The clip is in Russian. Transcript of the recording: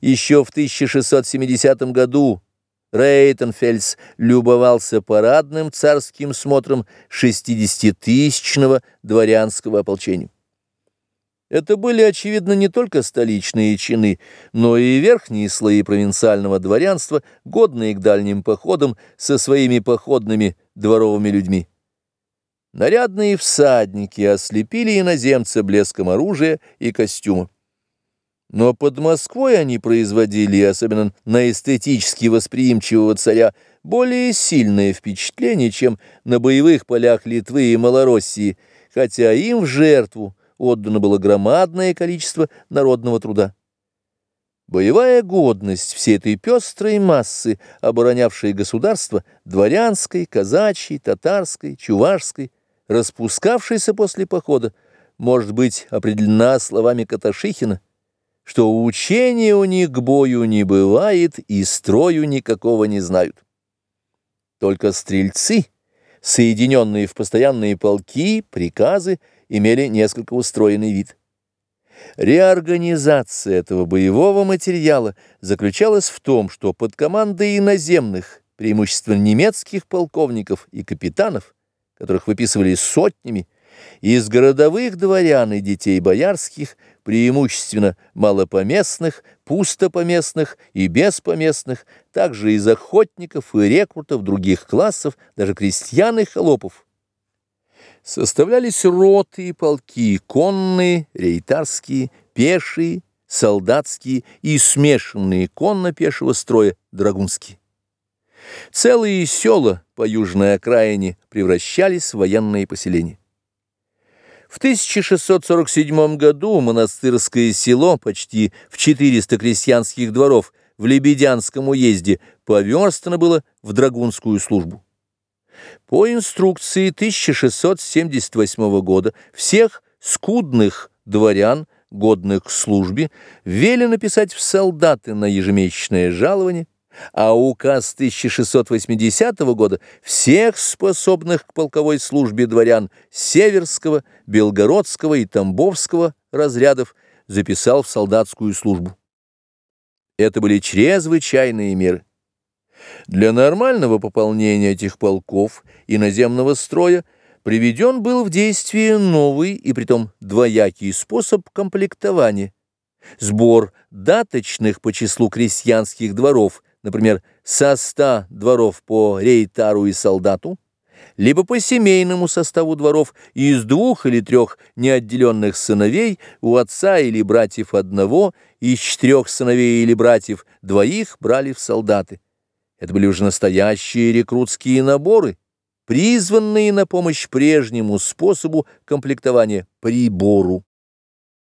Еще в 1670 году Рейтенфельс любовался парадным царским смотром 60-тысячного дворянского ополчения. Это были, очевидно, не только столичные чины, но и верхние слои провинциального дворянства, годные к дальним походам со своими походными дворовыми людьми. Нарядные всадники ослепили иноземца блеском оружия и костюма. Но под Москвой они производили, особенно на эстетически восприимчивого царя, более сильное впечатление, чем на боевых полях Литвы и Малороссии, хотя им в жертву отдано было громадное количество народного труда. Боевая годность всей этой пестрой массы, оборонявшей государство, дворянской, казачьей, татарской, чувашской, распускавшейся после похода, может быть определена словами Каташихина, что учения у них к бою не бывает и строю никакого не знают. Только стрельцы, соединенные в постоянные полки, приказы, имели несколько устроенный вид. Реорганизация этого боевого материала заключалась в том, что под командой иноземных, преимущественно немецких полковников и капитанов, которых выписывали сотнями, из городовых дворян и детей боярских, преимущественно малопоместных, пустопоместных и беспоместных, также из охотников и рекрутов других классов, даже крестьян и холопов. Составлялись роты и полки, конные, рейтарские, пешие, солдатские и смешанные конно-пешего строя драгунские. Целые села по южной окраине превращались в военные поселения. В 1647 году монастырское село, почти в 400 крестьянских дворов, в Лебедянском уезде, поверстано было в драгунскую службу. По инструкции 1678 года всех скудных дворян, годных к службе, велено написать в солдаты на ежемесячное жалование, а указ 1680 года всех способных к полковой службе дворян Северского, Белгородского и Тамбовского разрядов записал в солдатскую службу. Это были чрезвычайные меры. Для нормального пополнения этих полков и наземного строя приведен был в действие новый и притом двоякий способ комплектования. Сбор даточных по числу крестьянских дворов – например, со ста дворов по рейтару и солдату, либо по семейному составу дворов из двух или трех неотделенных сыновей у отца или братьев одного, из четырех сыновей или братьев двоих брали в солдаты. Это были уже настоящие рекрутские наборы, призванные на помощь прежнему способу комплектования прибору.